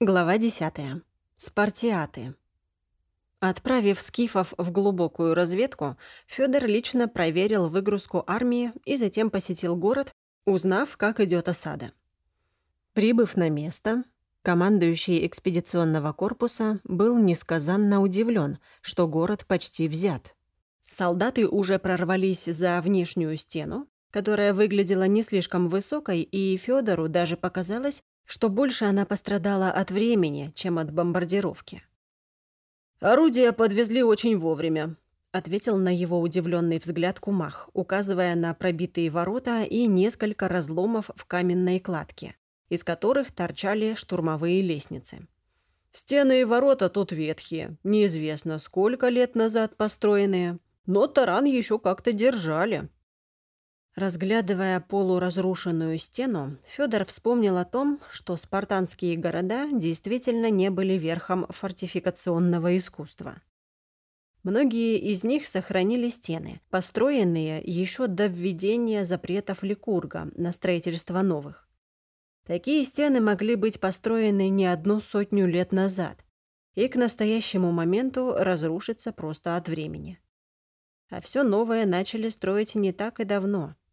Глава 10. Спартиаты. Отправив скифов в глубокую разведку, Фёдор лично проверил выгрузку армии и затем посетил город, узнав, как идет осада. Прибыв на место, командующий экспедиционного корпуса был несказанно удивлен, что город почти взят. Солдаты уже прорвались за внешнюю стену, которая выглядела не слишком высокой, и Фёдору даже показалось, что больше она пострадала от времени, чем от бомбардировки. «Орудия подвезли очень вовремя», — ответил на его удивленный взгляд Кумах, указывая на пробитые ворота и несколько разломов в каменной кладке, из которых торчали штурмовые лестницы. «Стены и ворота тут ветхие, неизвестно, сколько лет назад построенные, но таран еще как-то держали». Разглядывая полуразрушенную стену, Федор вспомнил о том, что спартанские города действительно не были верхом фортификационного искусства. Многие из них сохранили стены, построенные еще до введения запретов Ликурга на строительство новых. Такие стены могли быть построены не одну сотню лет назад и к настоящему моменту разрушиться просто от времени. А все новое начали строить не так и давно –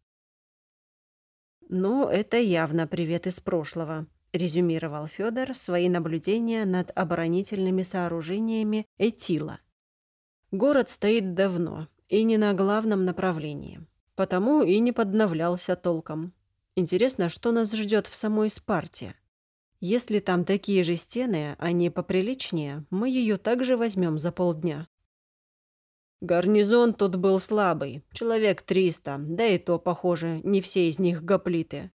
«Ну, это явно привет из прошлого», — резюмировал Федор свои наблюдения над оборонительными сооружениями Этила. «Город стоит давно и не на главном направлении, потому и не подновлялся толком. Интересно, что нас ждет в самой Спарте?» Если там такие же стены, не поприличнее, мы ее также возьмем за полдня. Гарнизон тут был слабый, человек триста, да и то, похоже, не все из них гоплиты.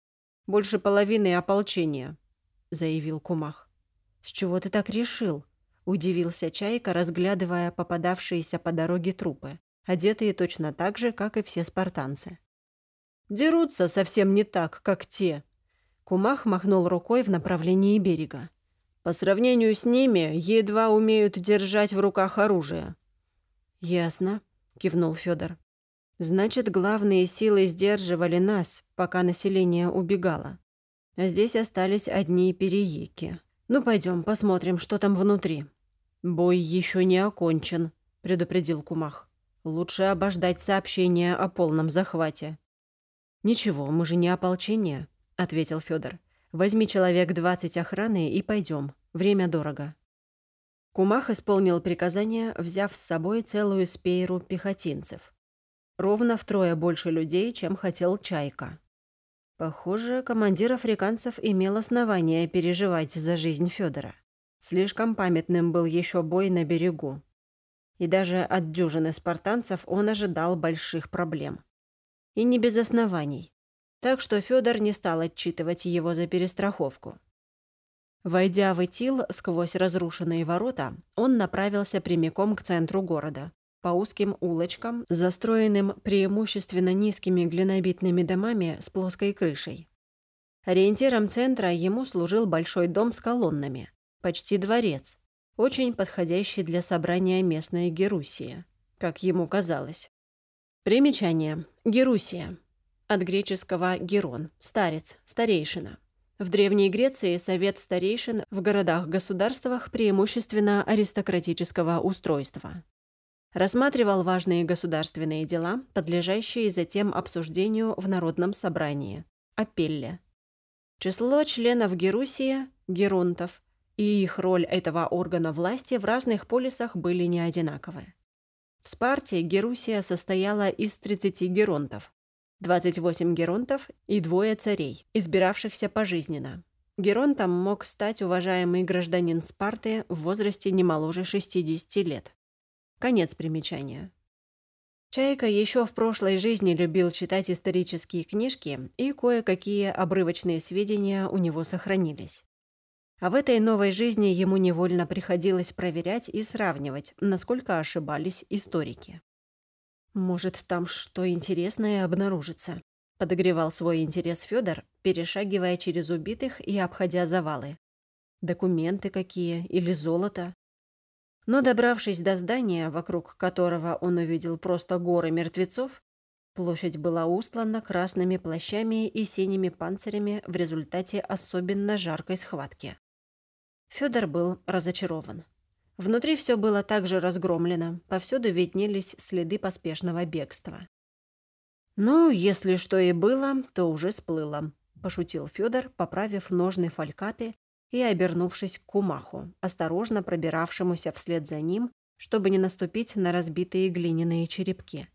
Больше половины ополчения, заявил Кумах. С чего ты так решил? Удивился Чайка, разглядывая попадавшиеся по дороге трупы, одетые точно так же, как и все спартанцы. Дерутся совсем не так, как те. Кумах махнул рукой в направлении берега. По сравнению с ними, едва умеют держать в руках оружие. «Ясно», — кивнул Федор. «Значит, главные силы сдерживали нас, пока население убегало. А здесь остались одни перееки. Ну, пойдем, посмотрим, что там внутри». «Бой еще не окончен», — предупредил Кумах. «Лучше обождать сообщения о полном захвате». «Ничего, мы же не ополчение», — ответил Федор. «Возьми человек двадцать охраны и пойдем. Время дорого». Кумах исполнил приказание, взяв с собой целую спейру пехотинцев. Ровно втрое больше людей, чем хотел Чайка. Похоже, командир африканцев имел основания переживать за жизнь Федора. Слишком памятным был еще бой на берегу. И даже от дюжины спартанцев он ожидал больших проблем. И не без оснований. Так что Федор не стал отчитывать его за перестраховку. Войдя в Итил сквозь разрушенные ворота, он направился прямиком к центру города, по узким улочкам, застроенным преимущественно низкими глинобитными домами с плоской крышей. Ориентиром центра ему служил большой дом с колоннами, почти дворец, очень подходящий для собрания местной Герусия, как ему казалось. Примечание. Герусия. От греческого «герон» – старец, старейшина. В Древней Греции совет старейшин в городах-государствах преимущественно аристократического устройства. Рассматривал важные государственные дела, подлежащие затем обсуждению в Народном собрании – апелле. Число членов Герусия – геронтов, и их роль этого органа власти в разных полисах были не одинаковы. В Спарте Герусия состояла из 30 геронтов, 28 геронтов и двое царей, избиравшихся пожизненно. Геронтом мог стать уважаемый гражданин Спарты в возрасте не моложе 60 лет. Конец примечания. Чайка еще в прошлой жизни любил читать исторические книжки, и кое-какие обрывочные сведения у него сохранились. А в этой новой жизни ему невольно приходилось проверять и сравнивать, насколько ошибались историки. «Может, там что интересное обнаружится?» — подогревал свой интерес Федор, перешагивая через убитых и обходя завалы. «Документы какие или золото?» Но, добравшись до здания, вокруг которого он увидел просто горы мертвецов, площадь была устлана красными плащами и синими панцирями в результате особенно жаркой схватки. Федор был разочарован. Внутри все было также разгромлено, повсюду виднелись следы поспешного бегства. «Ну, если что и было, то уже сплыло», – пошутил Федор, поправив ножны фалькаты и обернувшись к кумаху, осторожно пробиравшемуся вслед за ним, чтобы не наступить на разбитые глиняные черепки.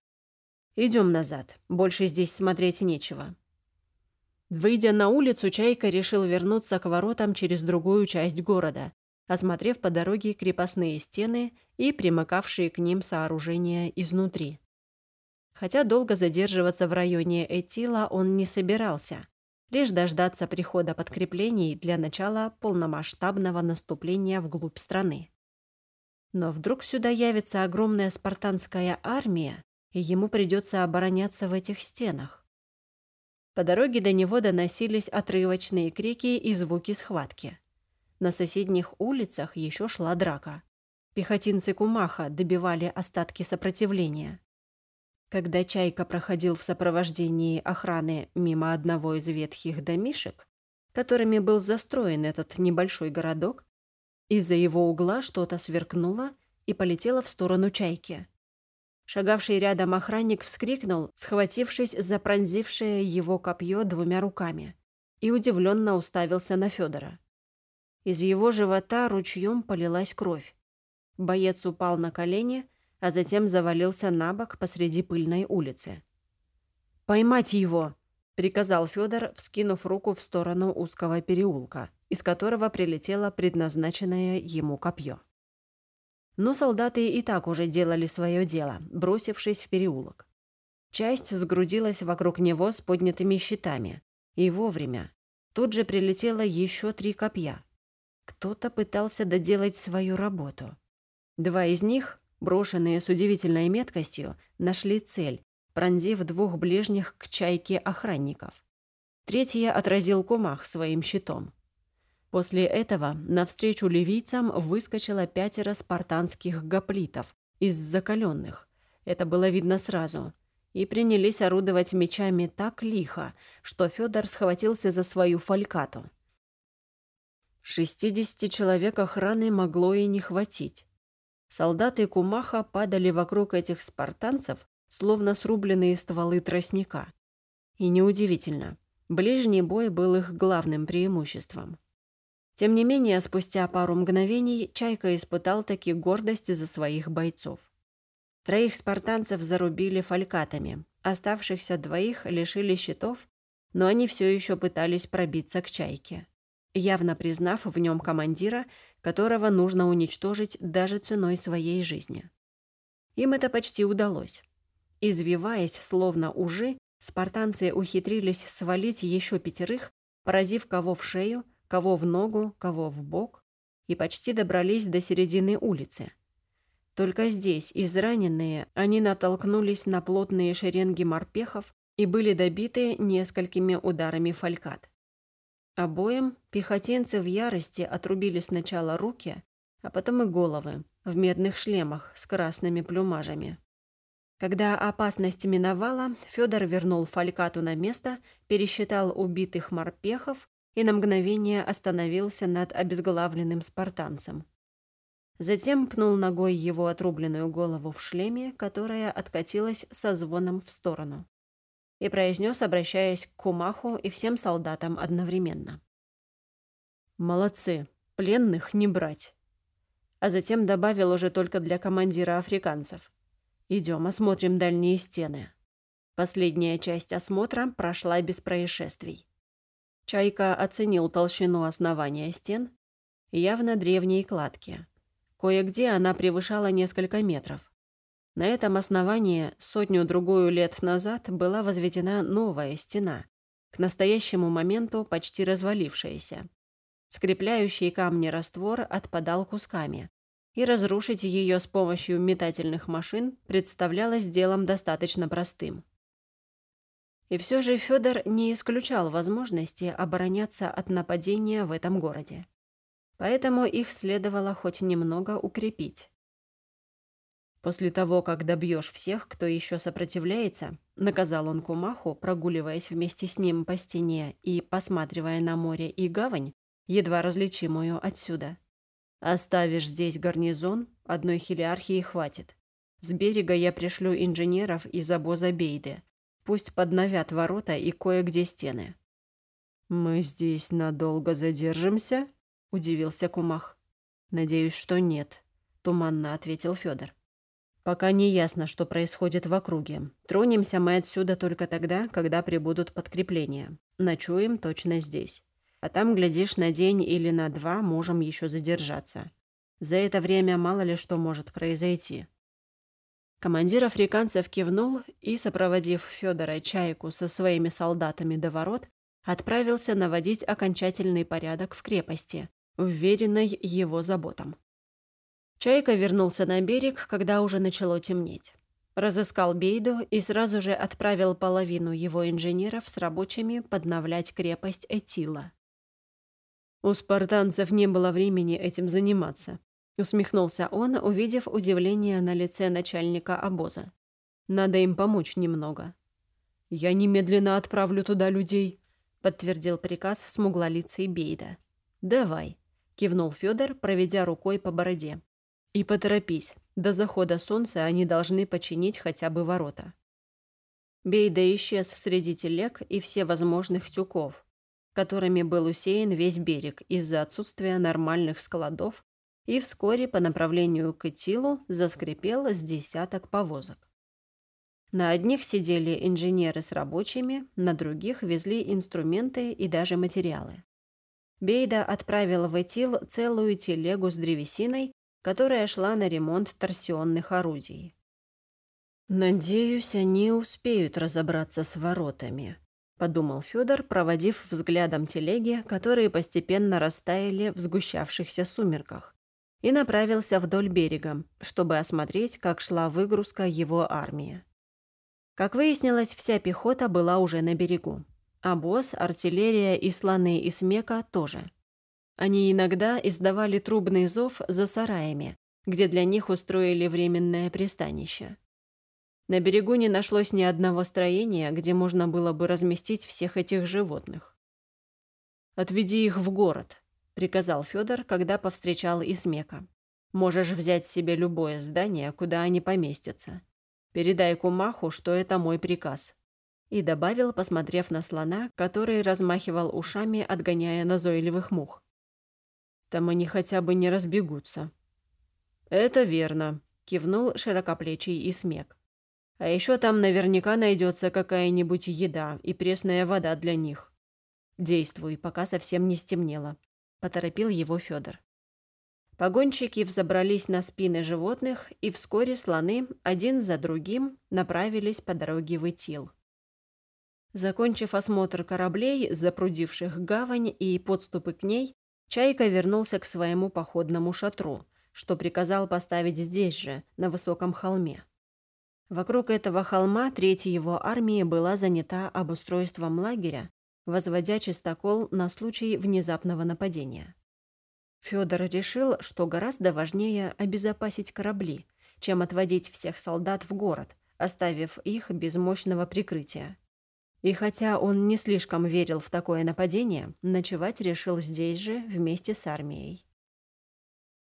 «Идем назад, больше здесь смотреть нечего». Выйдя на улицу, Чайка решил вернуться к воротам через другую часть города, осмотрев по дороге крепостные стены и примыкавшие к ним сооружения изнутри. Хотя долго задерживаться в районе Этила он не собирался, лишь дождаться прихода подкреплений для начала полномасштабного наступления вглубь страны. Но вдруг сюда явится огромная спартанская армия, и ему придется обороняться в этих стенах. По дороге до него доносились отрывочные крики и звуки схватки. На соседних улицах еще шла драка. Пехотинцы Кумаха добивали остатки сопротивления. Когда Чайка проходил в сопровождении охраны мимо одного из ветхих домишек, которыми был застроен этот небольшой городок, из-за его угла что-то сверкнуло и полетело в сторону Чайки. Шагавший рядом охранник вскрикнул, схватившись за пронзившее его копье двумя руками, и удивленно уставился на Федора. Из его живота ручьем полилась кровь. Боец упал на колени, а затем завалился на бок посреди пыльной улицы. «Поймать его!» — приказал Федор, вскинув руку в сторону узкого переулка, из которого прилетело предназначенное ему копье. Но солдаты и так уже делали свое дело, бросившись в переулок. Часть сгрудилась вокруг него с поднятыми щитами, и вовремя. Тут же прилетело еще три копья. Кто-то пытался доделать свою работу. Два из них, брошенные с удивительной меткостью, нашли цель, пронзив двух ближних к чайке охранников. Третья отразил Кумах своим щитом. После этого навстречу ливийцам выскочило пятеро спартанских гоплитов из закаленных. Это было видно сразу. И принялись орудовать мечами так лихо, что Федор схватился за свою фалькату. Шестидесяти человек охраны могло и не хватить. Солдаты Кумаха падали вокруг этих спартанцев, словно срубленные стволы тростника. И неудивительно, ближний бой был их главным преимуществом. Тем не менее, спустя пару мгновений Чайка испытал таки гордость за своих бойцов. Троих спартанцев зарубили фалькатами, оставшихся двоих лишили щитов, но они все еще пытались пробиться к Чайке явно признав в нем командира, которого нужно уничтожить даже ценой своей жизни. Им это почти удалось. Извиваясь, словно ужи, спартанцы ухитрились свалить еще пятерых, поразив кого в шею, кого в ногу, кого в бок, и почти добрались до середины улицы. Только здесь, израненные, они натолкнулись на плотные шеренги морпехов и были добиты несколькими ударами фалькат. Обоим пехотинцы в ярости отрубили сначала руки, а потом и головы в медных шлемах с красными плюмажами. Когда опасность миновала, Федор вернул фалькату на место, пересчитал убитых морпехов и на мгновение остановился над обезглавленным спартанцем. Затем пнул ногой его отрубленную голову в шлеме, которая откатилась со звоном в сторону и произнес, обращаясь к Кумаху и всем солдатам одновременно. «Молодцы, пленных не брать». А затем добавил уже только для командира африканцев. «Идем, осмотрим дальние стены». Последняя часть осмотра прошла без происшествий. Чайка оценил толщину основания стен, явно древние кладки. Кое-где она превышала несколько метров. На этом основании сотню-другую лет назад была возведена новая стена, к настоящему моменту почти развалившаяся. Скрепляющий камни раствор отпадал кусками, и разрушить ее с помощью метательных машин представлялось делом достаточно простым. И все же Федор не исключал возможности обороняться от нападения в этом городе. Поэтому их следовало хоть немного укрепить. После того, как добьешь всех, кто еще сопротивляется, наказал он Кумаху, прогуливаясь вместе с ним по стене и посматривая на море и гавань, едва различимую отсюда. Оставишь здесь гарнизон, одной хелиархии хватит. С берега я пришлю инженеров из обоза Бейды. Пусть подновят ворота и кое-где стены». «Мы здесь надолго задержимся?» – удивился Кумах. «Надеюсь, что нет», – туманно ответил Федор. «Пока не ясно, что происходит в округе. Тронемся мы отсюда только тогда, когда прибудут подкрепления. Ночуем точно здесь. А там, глядишь, на день или на два можем еще задержаться. За это время мало ли что может произойти. Командир африканцев кивнул и, сопроводив Федора Чайку со своими солдатами до ворот, отправился наводить окончательный порядок в крепости, уверенной его заботам. Чайка вернулся на берег, когда уже начало темнеть. Разыскал Бейду и сразу же отправил половину его инженеров с рабочими подновлять крепость Этила. У спартанцев не было времени этим заниматься. Усмехнулся он, увидев удивление на лице начальника обоза. Надо им помочь немного. «Я немедленно отправлю туда людей», — подтвердил приказ смуглолицей Бейда. «Давай», — кивнул Федор, проведя рукой по бороде. «И поторопись. До захода солнца они должны починить хотя бы ворота». Бейда исчез среди телег и всевозможных тюков, которыми был усеян весь берег из-за отсутствия нормальных складов, и вскоре по направлению к Итилу заскрипел с десяток повозок. На одних сидели инженеры с рабочими, на других везли инструменты и даже материалы. Бейда отправил в Этил целую телегу с древесиной, которая шла на ремонт торсионных орудий. «Надеюсь, они успеют разобраться с воротами», — подумал Федор, проводив взглядом телеги, которые постепенно растаяли в сгущавшихся сумерках, и направился вдоль берега, чтобы осмотреть, как шла выгрузка его армии. Как выяснилось, вся пехота была уже на берегу. А босс, артиллерия и слоны из Мека тоже. Они иногда издавали трубный зов за сараями, где для них устроили временное пристанище. На берегу не нашлось ни одного строения, где можно было бы разместить всех этих животных. «Отведи их в город», — приказал Федор, когда повстречал Исмека. «Можешь взять себе любое здание, куда они поместятся. Передай Кумаху, что это мой приказ». И добавил, посмотрев на слона, который размахивал ушами, отгоняя назойливых мух. «Там они хотя бы не разбегутся». «Это верно», — кивнул широкоплечий Исмек. А еще там наверняка найдется какая-нибудь еда и пресная вода для них. Действуй, пока совсем не стемнело», — поторопил его Федор. Погонщики взобрались на спины животных, и вскоре слоны один за другим направились по дороге в Итил. Закончив осмотр кораблей, запрудивших гавань и подступы к ней, Чайка вернулся к своему походному шатру, что приказал поставить здесь же, на высоком холме. Вокруг этого холма третья его армия была занята обустройством лагеря, возводя чистокол на случай внезапного нападения. Федор решил, что гораздо важнее обезопасить корабли, чем отводить всех солдат в город, оставив их без мощного прикрытия. И хотя он не слишком верил в такое нападение, ночевать решил здесь же вместе с армией.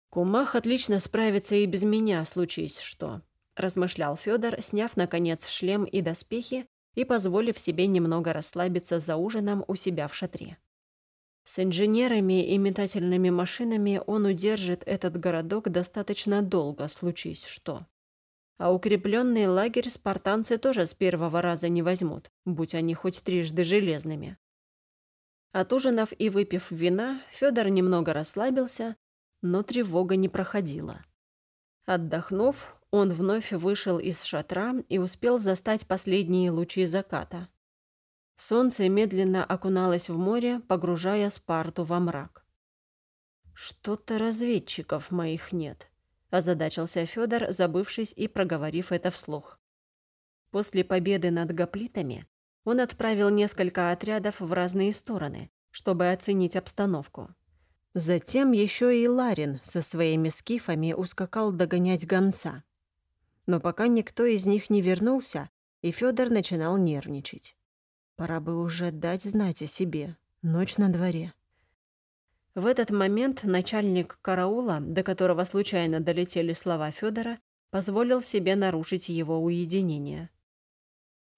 «Кумах отлично справится и без меня, случись что», размышлял Федор, сняв, наконец, шлем и доспехи и позволив себе немного расслабиться за ужином у себя в шатре. С инженерами и метательными машинами он удержит этот городок достаточно долго, случись что. А укрепленный лагерь спартанцы тоже с первого раза не возьмут, будь они хоть трижды железными. Отужинав и выпив вина, Федор немного расслабился, но тревога не проходила. Отдохнув, он вновь вышел из шатра и успел застать последние лучи заката. Солнце медленно окуналось в море, погружая Спарту во мрак. «Что-то разведчиков моих нет», – озадачился Федор, забывшись и проговорив это вслух. После победы над гоплитами он отправил несколько отрядов в разные стороны, чтобы оценить обстановку. Затем еще и Ларин со своими скифами ускакал догонять гонца но пока никто из них не вернулся, и Федор начинал нервничать. Пора бы уже дать знать о себе. Ночь на дворе. В этот момент начальник караула, до которого случайно долетели слова Федора, позволил себе нарушить его уединение.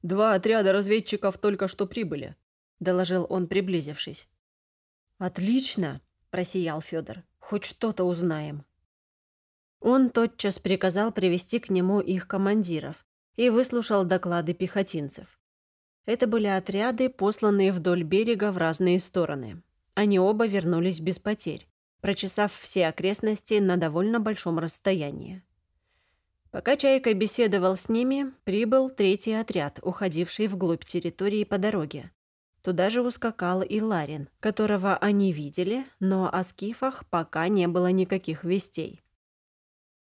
«Два отряда разведчиков только что прибыли», — доложил он, приблизившись. «Отлично!» — просиял Федор. «Хоть что-то узнаем». Он тотчас приказал привести к нему их командиров и выслушал доклады пехотинцев. Это были отряды, посланные вдоль берега в разные стороны. Они оба вернулись без потерь, прочесав все окрестности на довольно большом расстоянии. Пока Чайка беседовал с ними, прибыл третий отряд, уходивший вглубь территории по дороге. Туда же ускакал и Ларин, которого они видели, но о скифах пока не было никаких вестей.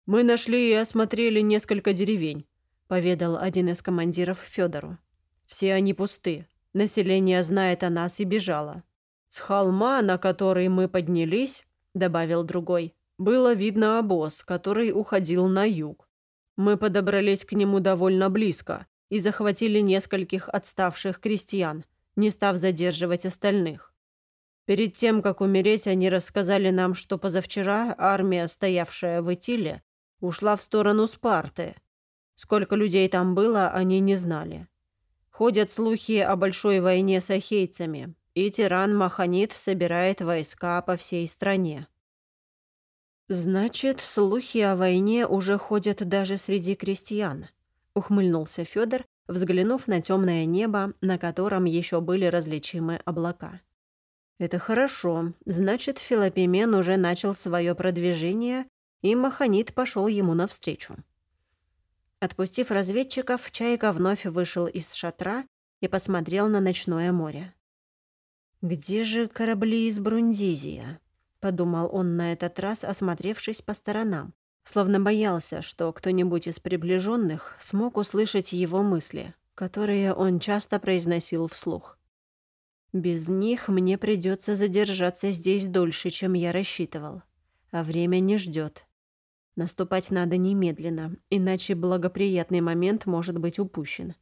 «Мы нашли и осмотрели несколько деревень», — поведал один из командиров Федору. «Все они пусты. Население знает о нас и бежало. «С холма, на который мы поднялись», — добавил другой, — «было видно обоз, который уходил на юг. Мы подобрались к нему довольно близко и захватили нескольких отставших крестьян, не став задерживать остальных. Перед тем, как умереть, они рассказали нам, что позавчера армия, стоявшая в Итиле, ушла в сторону Спарты. Сколько людей там было, они не знали. Ходят слухи о большой войне с ахейцами, и тиран Маханит собирает войска по всей стране. «Значит, слухи о войне уже ходят даже среди крестьян», — ухмыльнулся Федор, взглянув на темное небо, на котором еще были различимы облака. «Это хорошо. Значит, Филопимен уже начал свое продвижение, и Маханит пошел ему навстречу». Отпустив разведчиков, Чайка вновь вышел из шатра и посмотрел на ночное море. «Где же корабли из Брундизия?» — подумал он на этот раз, осмотревшись по сторонам, словно боялся, что кто-нибудь из приближенных смог услышать его мысли, которые он часто произносил вслух. «Без них мне придется задержаться здесь дольше, чем я рассчитывал, а время не ждет. Наступать надо немедленно, иначе благоприятный момент может быть упущен.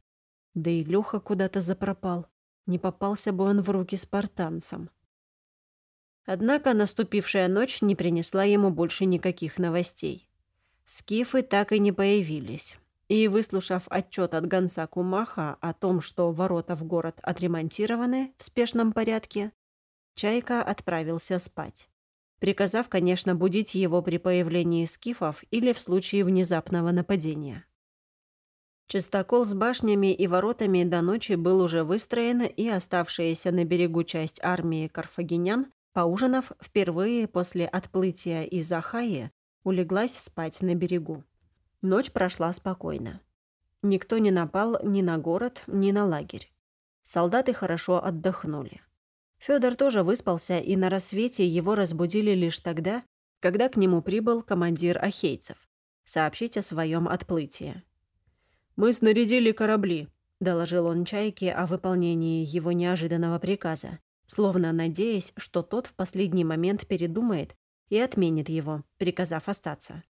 Да и Лёха куда-то запропал. Не попался бы он в руки спартанцам. Однако наступившая ночь не принесла ему больше никаких новостей. Скифы так и не появились. И, выслушав отчет от гонца Кумаха о том, что ворота в город отремонтированы в спешном порядке, Чайка отправился спать, приказав, конечно, будить его при появлении скифов или в случае внезапного нападения. Чистокол с башнями и воротами до ночи был уже выстроен, и оставшаяся на берегу часть армии карфагенян, поужинав впервые после отплытия из Ахайи, улеглась спать на берегу. Ночь прошла спокойно. Никто не напал ни на город, ни на лагерь. Солдаты хорошо отдохнули. Федор тоже выспался, и на рассвете его разбудили лишь тогда, когда к нему прибыл командир ахейцев, сообщить о своем отплытии. «Мы снарядили корабли», — доложил он Чайке о выполнении его неожиданного приказа, словно надеясь, что тот в последний момент передумает и отменит его, приказав остаться.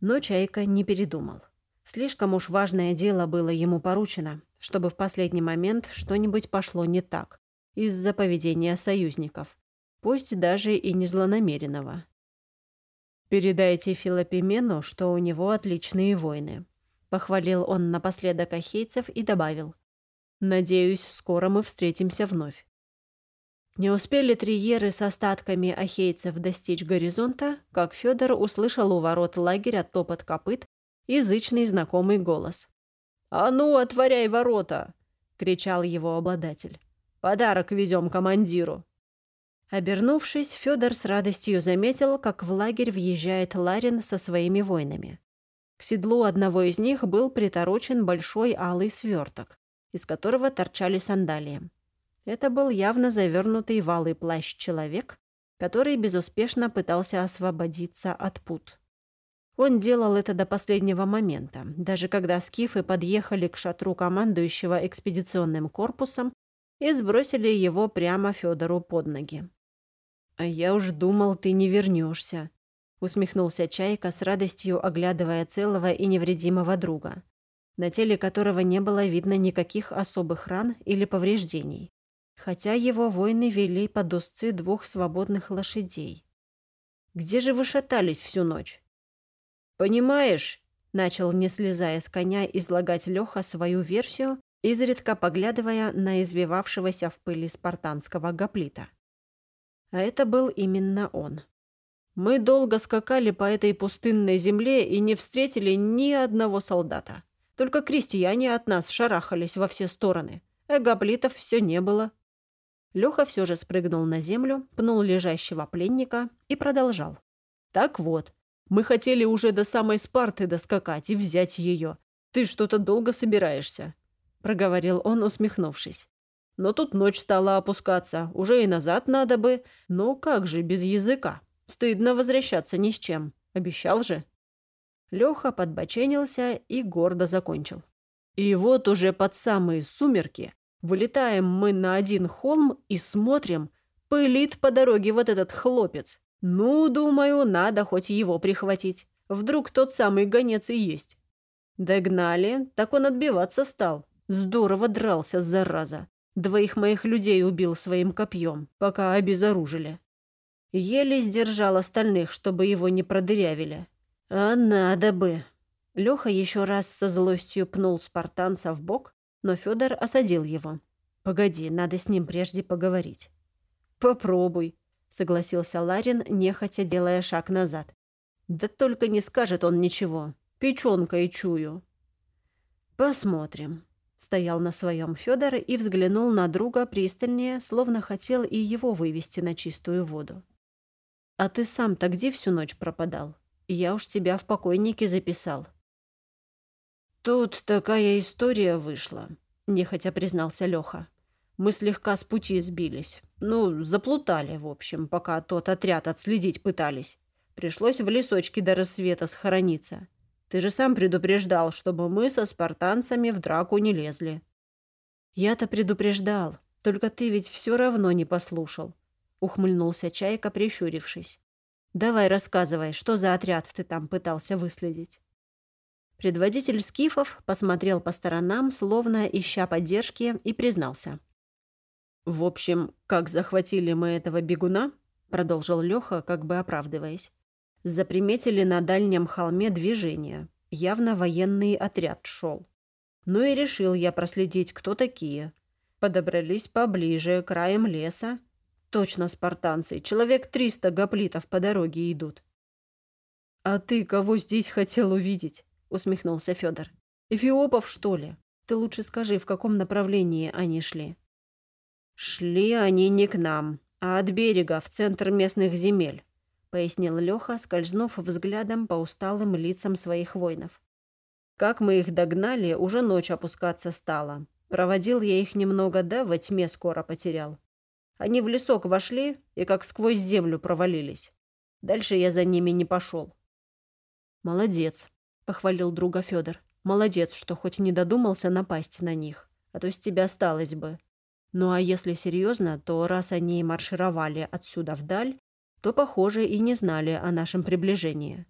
Но Чайка не передумал. Слишком уж важное дело было ему поручено, чтобы в последний момент что-нибудь пошло не так из-за поведения союзников, пусть даже и не злонамеренного. «Передайте Филопимену, что у него отличные войны», Похвалил он напоследок ахейцев и добавил. «Надеюсь, скоро мы встретимся вновь». Не успели триеры с остатками ахейцев достичь горизонта, как Федор услышал у ворот лагеря топот копыт и зычный знакомый голос. «А ну, отворяй ворота!» — кричал его обладатель. «Подарок везем командиру!» Обернувшись, Федор с радостью заметил, как в лагерь въезжает Ларин со своими воинами. К седлу одного из них был приторочен большой алый сверток, из которого торчали сандалии. Это был явно завернутый в алый плащ человек, который безуспешно пытался освободиться от пут. Он делал это до последнего момента, даже когда скифы подъехали к шатру командующего экспедиционным корпусом и сбросили его прямо Федору под ноги. «А я уж думал, ты не вернешься», усмехнулся Чайка с радостью, оглядывая целого и невредимого друга, на теле которого не было видно никаких особых ран или повреждений. хотя его воины вели под узцы двух свободных лошадей. Где же вы шатались всю ночь? «Понимаешь», — начал, не слезая с коня, излагать Леха свою версию, изредка поглядывая на извивавшегося в пыли спартанского гоплита. А это был именно он. Мы долго скакали по этой пустынной земле и не встретили ни одного солдата. Только крестьяне от нас шарахались во все стороны, гоплитов все не было. Леха все же спрыгнул на землю, пнул лежащего пленника и продолжал. «Так вот, мы хотели уже до самой Спарты доскакать и взять ее. Ты что-то долго собираешься», — проговорил он, усмехнувшись. «Но тут ночь стала опускаться, уже и назад надо бы. Но как же без языка? Стыдно возвращаться ни с чем. Обещал же». Леха подбоченился и гордо закончил. И вот уже под самые сумерки Вылетаем мы на один холм и смотрим. Пылит по дороге вот этот хлопец. Ну, думаю, надо хоть его прихватить. Вдруг тот самый гонец и есть. Догнали, так он отбиваться стал. Здорово дрался, зараза. Двоих моих людей убил своим копьем, пока обезоружили. Еле сдержал остальных, чтобы его не продырявили. А надо бы. Леха еще раз со злостью пнул спартанца в бок, но Федор осадил его. «Погоди, надо с ним прежде поговорить». «Попробуй», — согласился Ларин, нехотя делая шаг назад. «Да только не скажет он ничего. Печенкой чую». «Посмотрим», — стоял на своем Федор и взглянул на друга пристальнее, словно хотел и его вывести на чистую воду. «А ты сам-то где всю ночь пропадал? Я уж тебя в покойнике записал». «Тут такая история вышла», — нехотя признался Леха. «Мы слегка с пути сбились. Ну, заплутали, в общем, пока тот отряд отследить пытались. Пришлось в лесочке до рассвета схорониться. Ты же сам предупреждал, чтобы мы со спартанцами в драку не лезли». «Я-то предупреждал, только ты ведь все равно не послушал», — ухмыльнулся Чайка, прищурившись. «Давай рассказывай, что за отряд ты там пытался выследить?» Предводитель скифов посмотрел по сторонам, словно ища поддержки, и признался. «В общем, как захватили мы этого бегуна?» — продолжил Леха, как бы оправдываясь. «Заприметили на дальнем холме движение. Явно военный отряд шел. Ну и решил я проследить, кто такие. Подобрались поближе, краем леса. Точно спартанцы, человек триста гоплитов по дороге идут». «А ты кого здесь хотел увидеть?» — усмехнулся Федор. «Эфиопов, что ли? Ты лучше скажи, в каком направлении они шли?» «Шли они не к нам, а от берега, в центр местных земель», — пояснил Леха, скользнув взглядом по усталым лицам своих воинов. «Как мы их догнали, уже ночь опускаться стала. Проводил я их немного, да во тьме скоро потерял. Они в лесок вошли и как сквозь землю провалились. Дальше я за ними не пошел». «Молодец», похвалил друга Федор. Молодец, что хоть не додумался напасть на них, а то с тебя осталось бы. Ну а если серьезно, то раз они маршировали отсюда вдаль, то, похоже, и не знали о нашем приближении.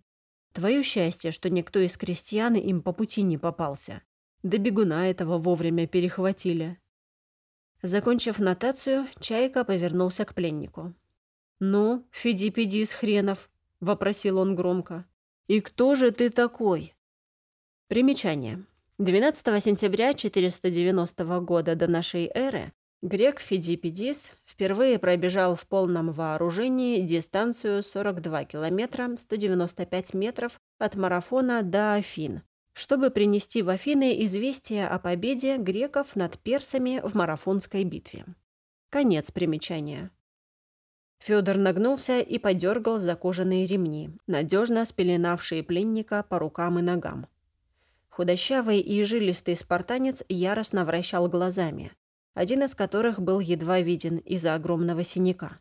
Твое счастье, что никто из крестьян им по пути не попался. Да бегуна этого вовремя перехватили. Закончив нотацию, Чайка повернулся к пленнику. «Ну, Фидипедис хренов», — вопросил он громко. «И кто же ты такой?» Примечание. 12 сентября 490 года до нашей эры грек Фидипидис впервые пробежал в полном вооружении дистанцию 42 километра 195 метров от марафона до Афин, чтобы принести в Афины известие о победе греков над персами в марафонской битве. Конец примечания. Федор нагнулся и подергал за кожаные ремни, надежно спеленавшие пленника по рукам и ногам. Худощавый и жилистый спартанец яростно вращал глазами, один из которых был едва виден из-за огромного синяка.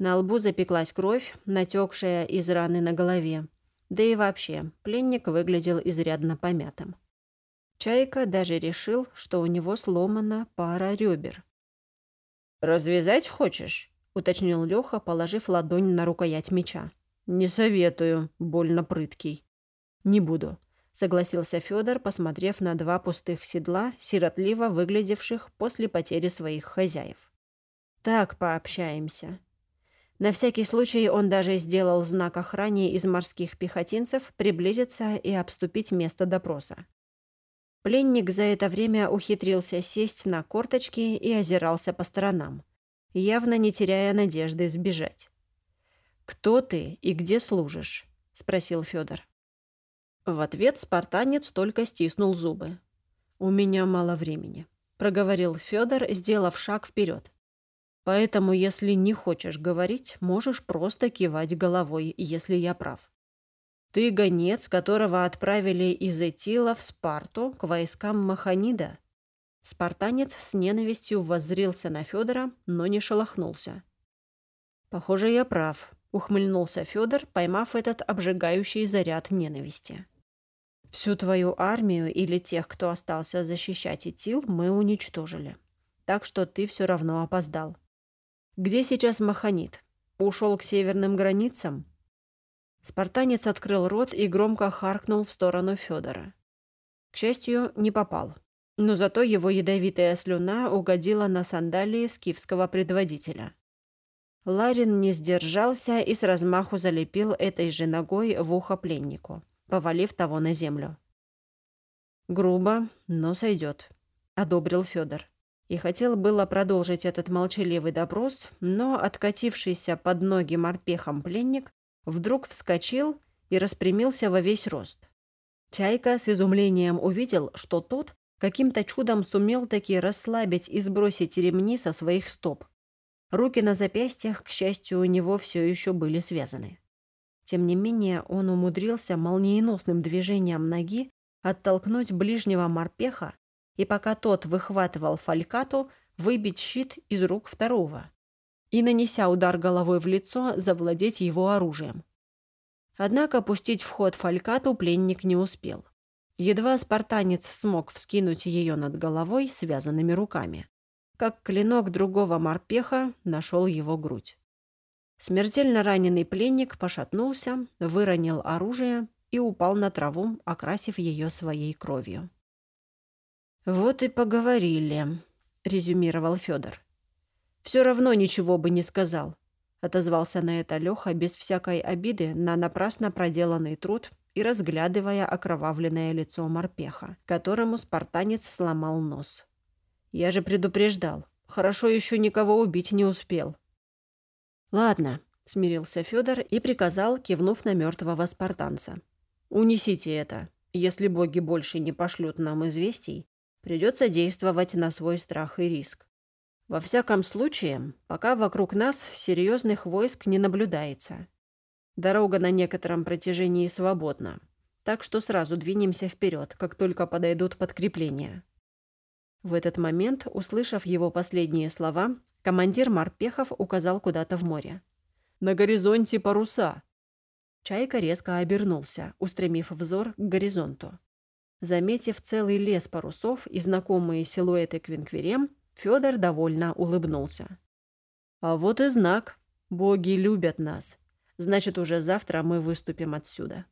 На лбу запеклась кровь, натекшая из раны на голове. Да и вообще, пленник выглядел изрядно помятым. Чайка даже решил, что у него сломана пара ребер. «Развязать хочешь?» уточнил Леха, положив ладонь на рукоять меча. «Не советую, больно прыткий». «Не буду», — согласился Федор, посмотрев на два пустых седла, сиротливо выглядевших после потери своих хозяев. «Так пообщаемся». На всякий случай он даже сделал знак охране из морских пехотинцев приблизиться и обступить место допроса. Пленник за это время ухитрился сесть на корточки и озирался по сторонам, явно не теряя надежды сбежать. «Кто ты и где служишь?» – спросил Федор. В ответ спартанец только стиснул зубы. «У меня мало времени», – проговорил Федор, сделав шаг вперед. «Поэтому, если не хочешь говорить, можешь просто кивать головой, если я прав. Ты гонец, которого отправили из Этила в Спарту к войскам Маханида?» Спартанец с ненавистью воззрился на Федора, но не шелохнулся. «Похоже, я прав», — ухмыльнулся Федор, поймав этот обжигающий заряд ненависти. «Всю твою армию или тех, кто остался защищать Итил, мы уничтожили. Так что ты все равно опоздал. Где сейчас Маханит? Ушел к северным границам?» Спартанец открыл рот и громко харкнул в сторону Федора. К счастью, не попал. Но зато его ядовитая слюна угодила на сандалии скифского предводителя. Ларин не сдержался и с размаху залепил этой же ногой в ухо пленнику, повалив того на землю. «Грубо, но сойдет», — одобрил Федор. И хотел было продолжить этот молчаливый допрос, но откатившийся под ноги морпехом пленник вдруг вскочил и распрямился во весь рост. Чайка с изумлением увидел, что тот каким-то чудом сумел таки расслабить и сбросить ремни со своих стоп, Руки на запястьях, к счастью, у него все еще были связаны. Тем не менее, он умудрился молниеносным движением ноги оттолкнуть ближнего морпеха и пока тот выхватывал фалькату, выбить щит из рук второго и, нанеся удар головой в лицо, завладеть его оружием. Однако пустить в ход фалькату пленник не успел. Едва спартанец смог вскинуть ее над головой связанными руками как клинок другого морпеха нашел его грудь. Смертельно раненый пленник пошатнулся, выронил оружие и упал на траву, окрасив ее своей кровью. «Вот и поговорили», — резюмировал Федор. «Все равно ничего бы не сказал», — отозвался на это Леха без всякой обиды на напрасно проделанный труд и разглядывая окровавленное лицо морпеха, которому спартанец сломал нос. Я же предупреждал. Хорошо еще никого убить не успел. Ладно, смирился Федор и приказал, кивнув на мертвого спартанца. Унесите это. Если боги больше не пошлют нам известий, придется действовать на свой страх и риск. Во всяком случае, пока вокруг нас серьезных войск не наблюдается. Дорога на некотором протяжении свободна, так что сразу двинемся вперед, как только подойдут подкрепления. В этот момент, услышав его последние слова, командир морпехов указал куда-то в море. «На горизонте паруса!» Чайка резко обернулся, устремив взор к горизонту. Заметив целый лес парусов и знакомые силуэты Квинквирем, Федор довольно улыбнулся. «А вот и знак. Боги любят нас. Значит, уже завтра мы выступим отсюда».